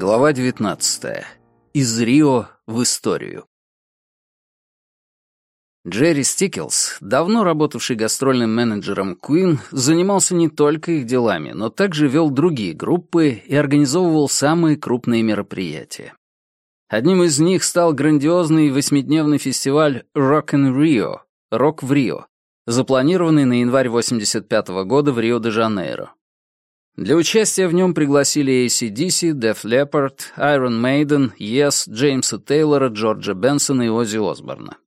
Глава 19. Из Рио в историю. Джерри Стикелс, давно работавший гастрольным менеджером Queen, занимался не только их делами, но также вел другие группы и организовывал самые крупные мероприятия. Одним из них стал грандиозный восьмидневный фестиваль Rock in Rio, «Рок в Рио», запланированный на январь 1985 года в Рио-де-Жанейро. Для участия в нем пригласили ACDC, Def Leppard, Iron Maiden, Yes, Джеймса Тейлора, Джорджа Бенсона и Оззи Осборна.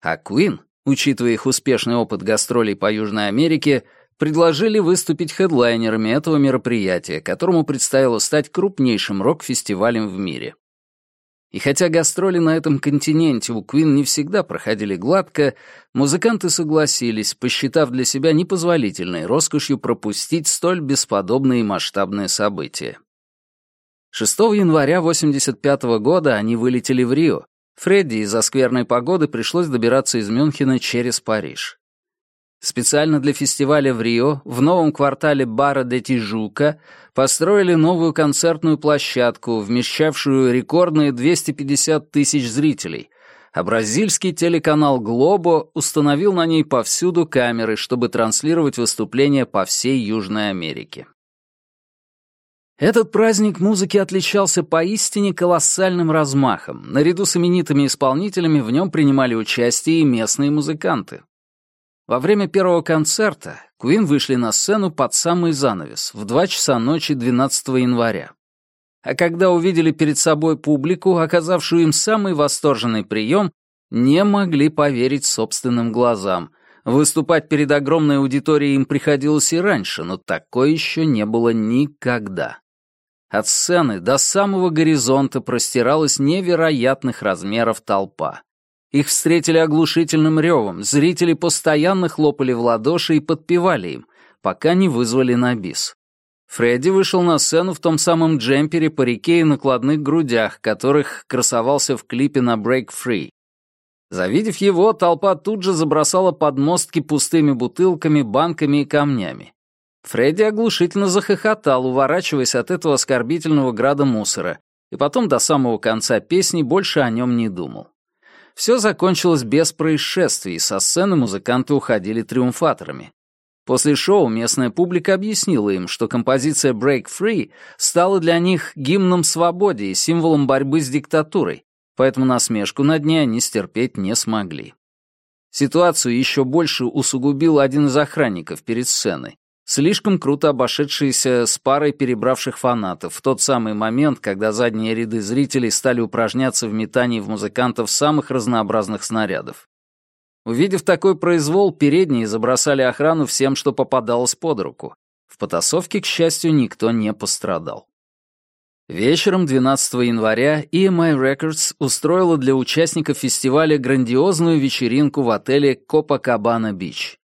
А Queen, учитывая их успешный опыт гастролей по Южной Америке, предложили выступить хедлайнерами этого мероприятия, которому предстояло стать крупнейшим рок-фестивалем в мире. И хотя гастроли на этом континенте у Квин не всегда проходили гладко, музыканты согласились, посчитав для себя непозволительной роскошью пропустить столь бесподобное и масштабное событие. 6 января 1985 -го года они вылетели в Рио. Фредди из-за скверной погоды пришлось добираться из Мюнхена через Париж. Специально для фестиваля в Рио в новом квартале бара де Тижука построили новую концертную площадку, вмещавшую рекордные 250 тысяч зрителей, а бразильский телеканал «Глобо» установил на ней повсюду камеры, чтобы транслировать выступления по всей Южной Америке. Этот праздник музыки отличался поистине колоссальным размахом. Наряду с именитыми исполнителями в нем принимали участие и местные музыканты. Во время первого концерта Куин вышли на сцену под самый занавес в 2 часа ночи 12 января. А когда увидели перед собой публику, оказавшую им самый восторженный прием, не могли поверить собственным глазам. Выступать перед огромной аудиторией им приходилось и раньше, но такое еще не было никогда. От сцены до самого горизонта простиралась невероятных размеров толпа. Их встретили оглушительным ревом, зрители постоянно хлопали в ладоши и подпевали им, пока не вызвали на бис. Фредди вышел на сцену в том самом джемпере, парике и накладных грудях, которых красовался в клипе на Break Free. Завидев его, толпа тут же забросала подмостки пустыми бутылками, банками и камнями. Фредди оглушительно захохотал, уворачиваясь от этого оскорбительного града мусора, и потом до самого конца песни больше о нем не думал. Все закончилось без происшествий, со сцены музыканты уходили триумфаторами. После шоу местная публика объяснила им, что композиция «Break Free» стала для них гимном свободе и символом борьбы с диктатурой, поэтому насмешку над ней они стерпеть не смогли. Ситуацию еще больше усугубил один из охранников перед сценой слишком круто обошедшиеся с парой перебравших фанатов в тот самый момент, когда задние ряды зрителей стали упражняться в метании в музыкантов самых разнообразных снарядов. Увидев такой произвол, передние забросали охрану всем, что попадалось под руку. В потасовке, к счастью, никто не пострадал. Вечером 12 января EMI Records устроила для участников фестиваля грандиозную вечеринку в отеле Копакабана Бич.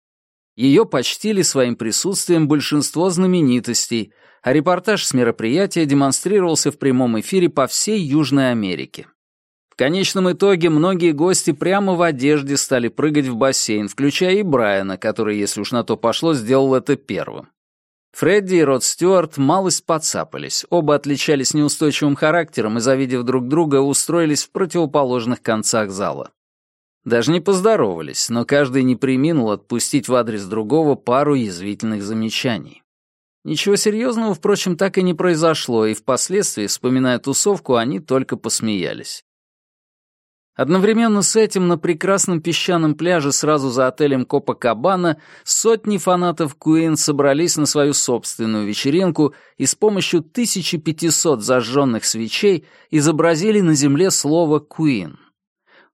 Ее почтили своим присутствием большинство знаменитостей, а репортаж с мероприятия демонстрировался в прямом эфире по всей Южной Америке. В конечном итоге многие гости прямо в одежде стали прыгать в бассейн, включая и Брайана, который, если уж на то пошло, сделал это первым. Фредди и Род Стюарт малость подцапались, оба отличались неустойчивым характером и, завидев друг друга, устроились в противоположных концах зала. Даже не поздоровались, но каждый не приминул отпустить в адрес другого пару язвительных замечаний. Ничего серьезного, впрочем, так и не произошло, и впоследствии, вспоминая тусовку, они только посмеялись. Одновременно с этим на прекрасном песчаном пляже сразу за отелем Копа Кабана сотни фанатов Куин собрались на свою собственную вечеринку и с помощью 1500 зажженных свечей изобразили на земле слово «Куин».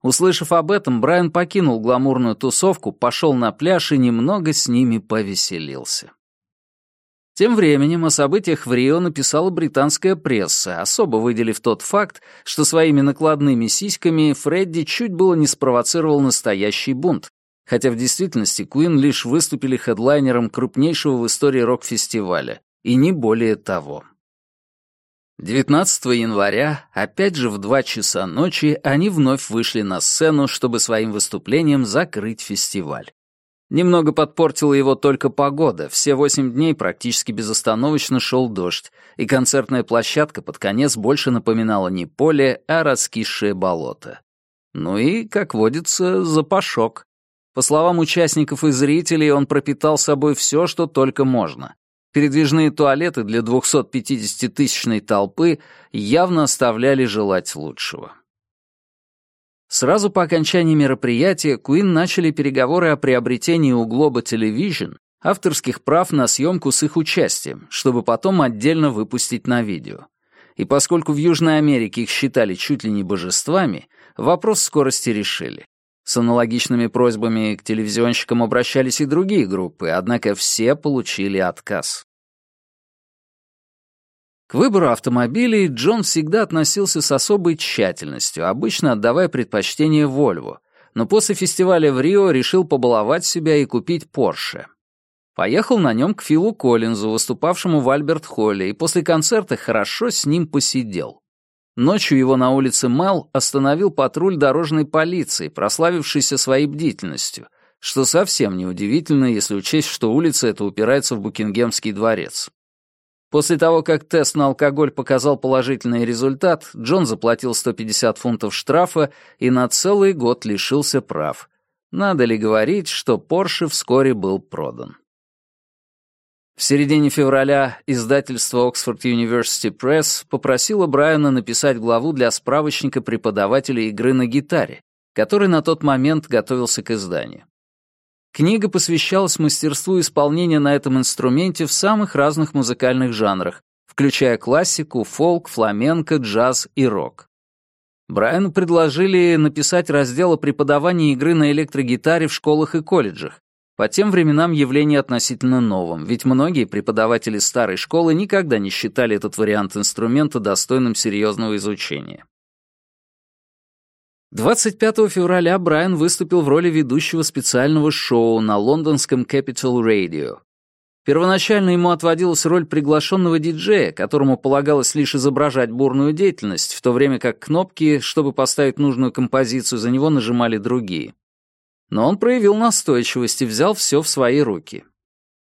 Услышав об этом, Брайан покинул гламурную тусовку, пошел на пляж и немного с ними повеселился. Тем временем о событиях в Рио написала британская пресса, особо выделив тот факт, что своими накладными сиськами Фредди чуть было не спровоцировал настоящий бунт, хотя в действительности Куин лишь выступили хедлайнером крупнейшего в истории рок-фестиваля, и не более того. 19 января, опять же в 2 часа ночи, они вновь вышли на сцену, чтобы своим выступлением закрыть фестиваль. Немного подпортила его только погода, все восемь дней практически безостановочно шел дождь, и концертная площадка под конец больше напоминала не поле, а раскисшее болото. Ну и, как водится, запашок. По словам участников и зрителей, он пропитал собой все, что только можно. Передвижные туалеты для 250-тысячной толпы явно оставляли желать лучшего. Сразу по окончании мероприятия Куин начали переговоры о приобретении у Global Television авторских прав на съемку с их участием, чтобы потом отдельно выпустить на видео. И поскольку в Южной Америке их считали чуть ли не божествами, вопрос скорости решили. С аналогичными просьбами к телевизионщикам обращались и другие группы, однако все получили отказ. К выбору автомобилей Джон всегда относился с особой тщательностью, обычно отдавая предпочтение Volvo, но после фестиваля в Рио решил побаловать себя и купить Porsche. Поехал на нем к Филу Коллинзу, выступавшему в Альберт-Холле, и после концерта хорошо с ним посидел. Ночью его на улице Мал остановил патруль дорожной полиции, прославившийся своей бдительностью, что совсем неудивительно, если учесть, что улица эта упирается в Букингемский дворец. После того, как тест на алкоголь показал положительный результат, Джон заплатил 150 фунтов штрафа и на целый год лишился прав. Надо ли говорить, что Порше вскоре был продан. В середине февраля издательство Oxford University Press попросило Брайана написать главу для справочника преподавателя игры на гитаре, который на тот момент готовился к изданию. Книга посвящалась мастерству исполнения на этом инструменте в самых разных музыкальных жанрах, включая классику, фолк, фламенко, джаз и рок. Брайану предложили написать раздел о преподавании игры на электрогитаре в школах и колледжах, по тем временам явление относительно новым, ведь многие преподаватели старой школы никогда не считали этот вариант инструмента достойным серьезного изучения. 25 февраля Брайан выступил в роли ведущего специального шоу на лондонском Capital Radio. Первоначально ему отводилась роль приглашенного диджея, которому полагалось лишь изображать бурную деятельность, в то время как кнопки, чтобы поставить нужную композицию, за него нажимали другие но он проявил настойчивость и взял все в свои руки.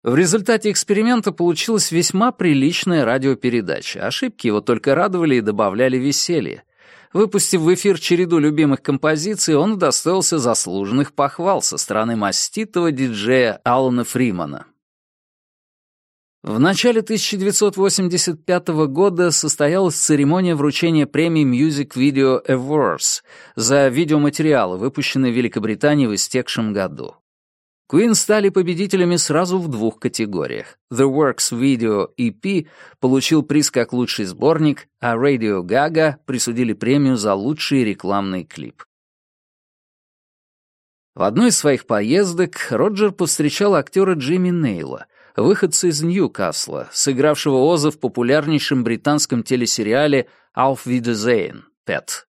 В результате эксперимента получилась весьма приличная радиопередача. Ошибки его только радовали и добавляли веселье. Выпустив в эфир череду любимых композиций, он удостоился заслуженных похвал со стороны маститого диджея Алана Фримана. В начале 1985 года состоялась церемония вручения премии Music Video Awards за видеоматериалы, выпущенные в Великобритании в истекшем году. Queen стали победителями сразу в двух категориях. The Works Video EP получил приз как лучший сборник, а Radio Gaga присудили премию за лучший рекламный клип. В одной из своих поездок Роджер повстречал актера Джимми Нейла — выходца из Ньюкасла, сыгравшего Оза в популярнейшем британском телесериале «Алф Видезейн» Пэт.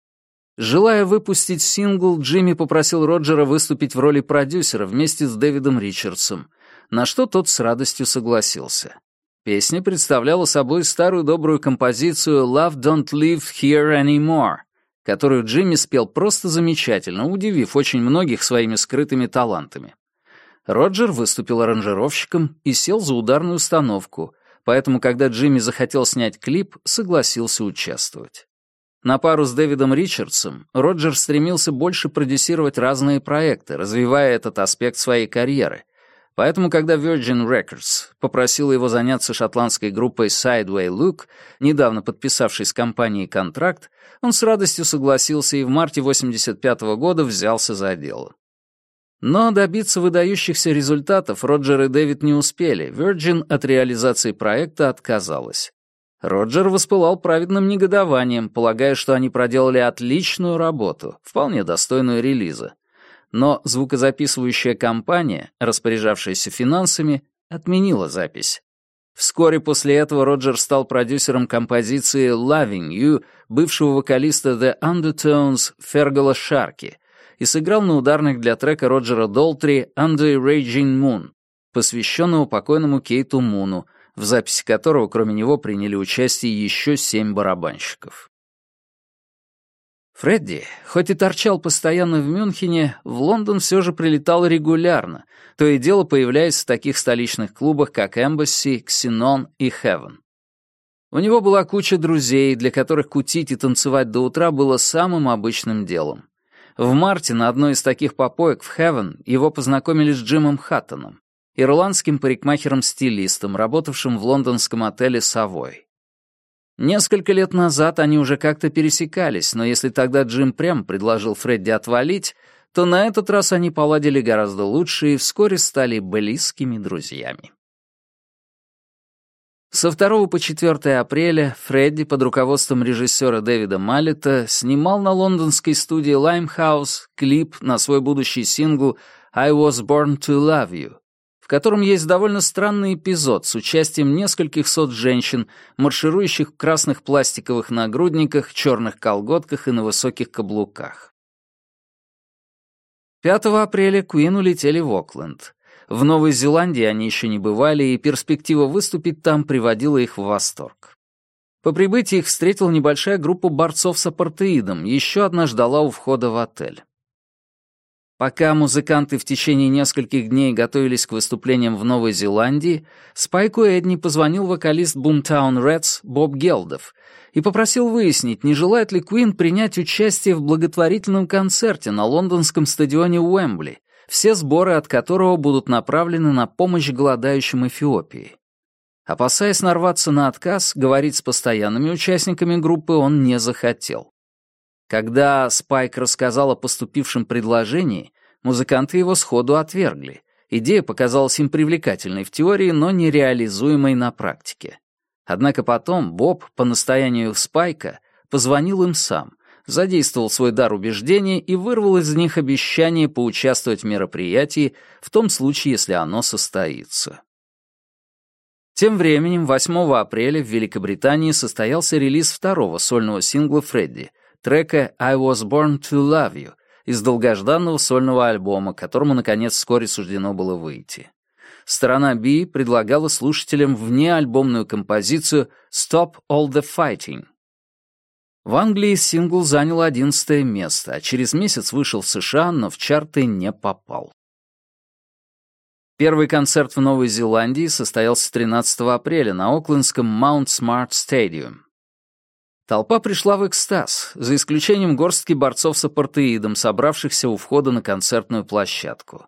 Желая выпустить сингл, Джимми попросил Роджера выступить в роли продюсера вместе с Дэвидом Ричардсом, на что тот с радостью согласился. Песня представляла собой старую добрую композицию «Love Don't Live Here Anymore», которую Джимми спел просто замечательно, удивив очень многих своими скрытыми талантами. Роджер выступил аранжировщиком и сел за ударную установку, поэтому, когда Джимми захотел снять клип, согласился участвовать. На пару с Дэвидом Ричардсом Роджер стремился больше продюсировать разные проекты, развивая этот аспект своей карьеры. Поэтому, когда Virgin Records попросила его заняться шотландской группой Sideway Look, недавно подписавшей с компанией контракт, он с радостью согласился и в марте 1985 года взялся за дело. Но добиться выдающихся результатов Роджер и Дэвид не успели, Virgin от реализации проекта отказалась. Роджер воспылал праведным негодованием, полагая, что они проделали отличную работу, вполне достойную релиза. Но звукозаписывающая компания, распоряжавшаяся финансами, отменила запись. Вскоре после этого Роджер стал продюсером композиции «Loving You» бывшего вокалиста The Undertones Фергала Шарки — и сыграл на ударных для трека Роджера Долтри «Under Raging Moon», посвященного покойному Кейту Муну, в записи которого, кроме него, приняли участие еще семь барабанщиков. Фредди, хоть и торчал постоянно в Мюнхене, в Лондон все же прилетал регулярно, то и дело появляясь в таких столичных клубах, как Embassy, Xenon и Heaven. У него была куча друзей, для которых кутить и танцевать до утра было самым обычным делом. В марте на одной из таких попоек в Хевен его познакомили с Джимом Хаттоном, ирландским парикмахером-стилистом, работавшим в лондонском отеле «Совой». Несколько лет назад они уже как-то пересекались, но если тогда Джим прям предложил Фредди отвалить, то на этот раз они поладили гораздо лучше и вскоре стали близкими друзьями. Со 2 по 4 апреля Фредди под руководством режиссера Дэвида Маллета снимал на лондонской студии Limehouse клип на свой будущий сингл «I was born to love you», в котором есть довольно странный эпизод с участием нескольких сот женщин, марширующих в красных пластиковых нагрудниках, черных колготках и на высоких каблуках. 5 апреля Куин улетели в Окленд. В Новой Зеландии они еще не бывали, и перспектива выступить там приводила их в восторг. По прибытии их встретила небольшая группа борцов с апартеидом, еще одна ждала у входа в отель. Пока музыканты в течение нескольких дней готовились к выступлениям в Новой Зеландии, Спайку Эдни позвонил вокалист Boomtown Reds Боб Гелдов и попросил выяснить, не желает ли Куин принять участие в благотворительном концерте на лондонском стадионе Уэмбли — все сборы от которого будут направлены на помощь голодающим Эфиопии. Опасаясь нарваться на отказ, говорить с постоянными участниками группы он не захотел. Когда Спайк рассказал о поступившем предложении, музыканты его сходу отвергли. Идея показалась им привлекательной в теории, но нереализуемой на практике. Однако потом Боб, по настоянию Спайка, позвонил им сам — задействовал свой дар убеждения и вырвал из них обещание поучаствовать в мероприятии в том случае, если оно состоится. Тем временем 8 апреля в Великобритании состоялся релиз второго сольного сингла Фредди, трека «I was born to love you» из долгожданного сольного альбома, которому, наконец, вскоре суждено было выйти. Сторона B предлагала слушателям внеальбомную композицию «Stop all the fighting», в Англии сингл занял 11 место, а через месяц вышел в США, но в чарты не попал. Первый концерт в Новой Зеландии состоялся 13 апреля на Оклендском Mount Smart Stadium. Толпа пришла в экстаз, за исключением горстки борцов с апартеидом, собравшихся у входа на концертную площадку.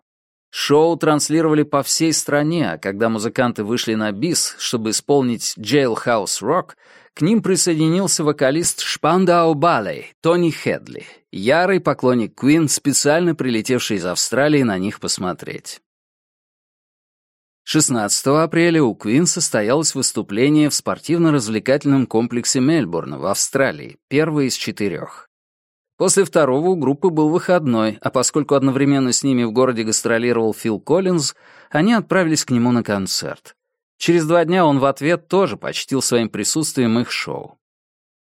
Шоу транслировали по всей стране, а когда музыканты вышли на бис, чтобы исполнить «Jailhouse Rock», к ним присоединился вокалист Шпандау Балей, Тони Хедли, ярый поклонник Куин, специально прилетевший из Австралии на них посмотреть. 16 апреля у Куин состоялось выступление в спортивно-развлекательном комплексе Мельбурна в Австралии, первое из четырех. После второго у группы был выходной, а поскольку одновременно с ними в городе гастролировал Фил Коллинз, они отправились к нему на концерт. Через два дня он в ответ тоже почтил своим присутствием их шоу.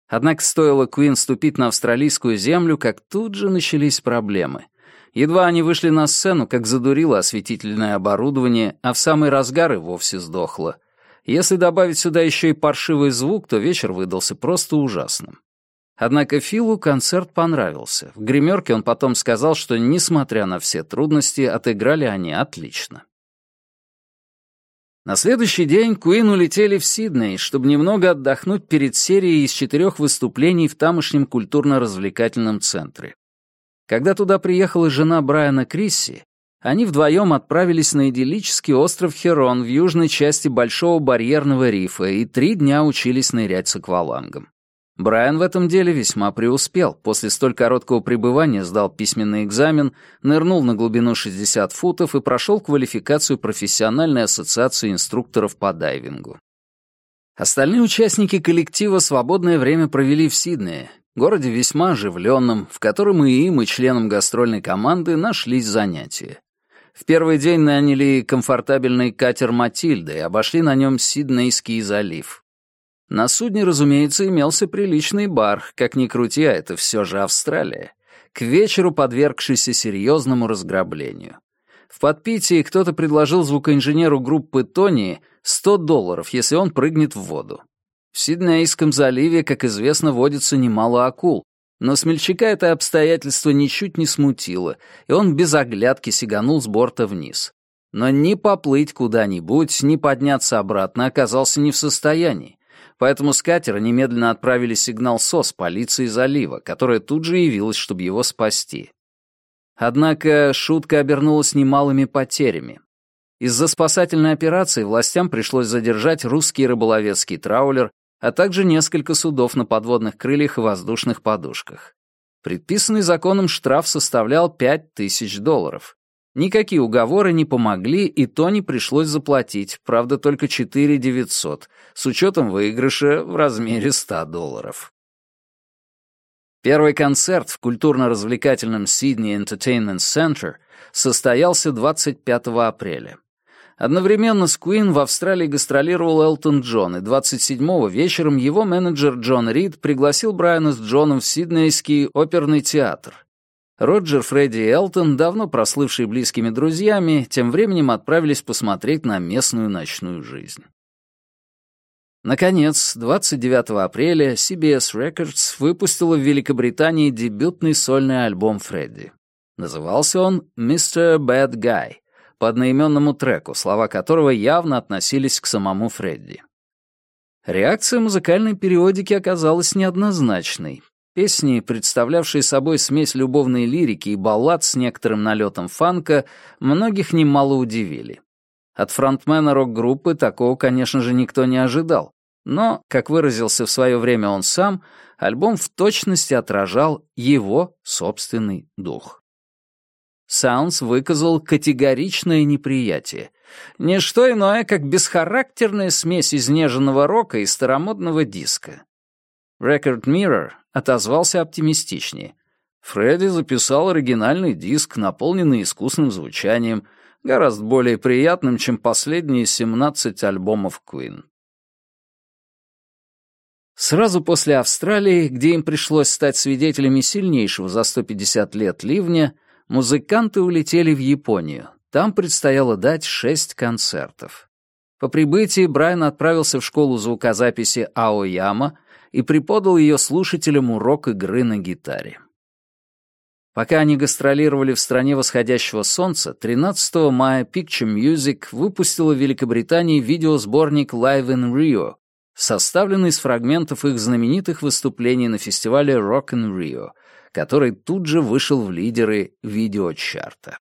Однако стоило Куин ступить на австралийскую землю, как тут же начались проблемы. Едва они вышли на сцену, как задурило осветительное оборудование, а в самый разгар и вовсе сдохло. Если добавить сюда еще и паршивый звук, то вечер выдался просто ужасным. Однако Филу концерт понравился. В гримерке он потом сказал, что, несмотря на все трудности, отыграли они отлично. На следующий день Куин улетели в Сидней, чтобы немного отдохнуть перед серией из четырех выступлений в тамошнем культурно-развлекательном центре. Когда туда приехала жена Брайана Крисси, они вдвоем отправились на идиллический остров Херон в южной части Большого барьерного рифа и три дня учились нырять с аквалангом. Брайан в этом деле весьма преуспел. После столь короткого пребывания сдал письменный экзамен, нырнул на глубину 60 футов и прошел квалификацию профессиональной ассоциации инструкторов по дайвингу. Остальные участники коллектива свободное время провели в Сиднее, городе весьма оживленном, в котором и им, и членам гастрольной команды нашлись занятия. В первый день наняли комфортабельный катер «Матильда» и обошли на нем Сиднейский залив — на судне, разумеется, имелся приличный бар, как ни крути, а это все же Австралия, к вечеру подвергшийся серьезному разграблению. В подпитии кто-то предложил звукоинженеру группы Тони 100 долларов, если он прыгнет в воду. В Сиднейском заливе, как известно, водится немало акул, но смельчака это обстоятельство ничуть не смутило, и он без оглядки сиганул с борта вниз. Но ни поплыть куда-нибудь, ни подняться обратно оказался не в состоянии поэтому с катера немедленно отправили сигнал СОС полиции залива, которая тут же явилась, чтобы его спасти. Однако шутка обернулась немалыми потерями. Из-за спасательной операции властям пришлось задержать русский рыболовецкий траулер, а также несколько судов на подводных крыльях и воздушных подушках. Предписанный законом штраф составлял 5000 долларов. Никакие уговоры не помогли, и Тони пришлось заплатить, правда, только 4 900, с учетом выигрыша в размере 100 долларов. Первый концерт в культурно-развлекательном Сиднey Entertainment Center состоялся 25 апреля. Одновременно с Queen в Австралии гастролировал Элтон Джон, и 27-го вечером его менеджер Джон Рид пригласил Брайана с Джоном в Сиднейский оперный театр, Роджер, Фредди и Элтон, давно прослывшие близкими друзьями, тем временем отправились посмотреть на местную ночную жизнь. Наконец, 29 апреля CBS Records выпустила в Великобритании дебютный сольный альбом Фредди. Назывался он «Mr. Bad Guy» по одноименному треку, слова которого явно относились к самому Фредди. Реакция музыкальной периодики оказалась неоднозначной. Песни, представлявшие собой смесь любовной лирики и баллад с некоторым налетом фанка, многих немало удивили. От фронтмена рок-группы такого, конечно же, никто не ожидал. Но, как выразился в свое время он сам, альбом в точности отражал его собственный дух. Саунс выказал категоричное неприятие. Ничто иное, как бесхарактерная смесь изнеженного рока и старомодного диска. Record Mirror отозвался оптимистичнее. Фредди записал оригинальный диск, наполненный искусным звучанием, гораздо более приятным, чем последние 17 альбомов Queen. Сразу после Австралии, где им пришлось стать свидетелями сильнейшего за 150 лет ливня, музыканты улетели в Японию. Там предстояло дать шесть концертов. По прибытии Брайан отправился в школу звукозаписи Аояма, и преподал ее слушателям урок игры на гитаре. Пока они гастролировали в стране восходящего солнца, 13 мая Picture Music выпустила в Великобритании видеосборник Live in Rio, составленный из фрагментов их знаменитых выступлений на фестивале Rock in Rio, который тут же вышел в лидеры видеочарта.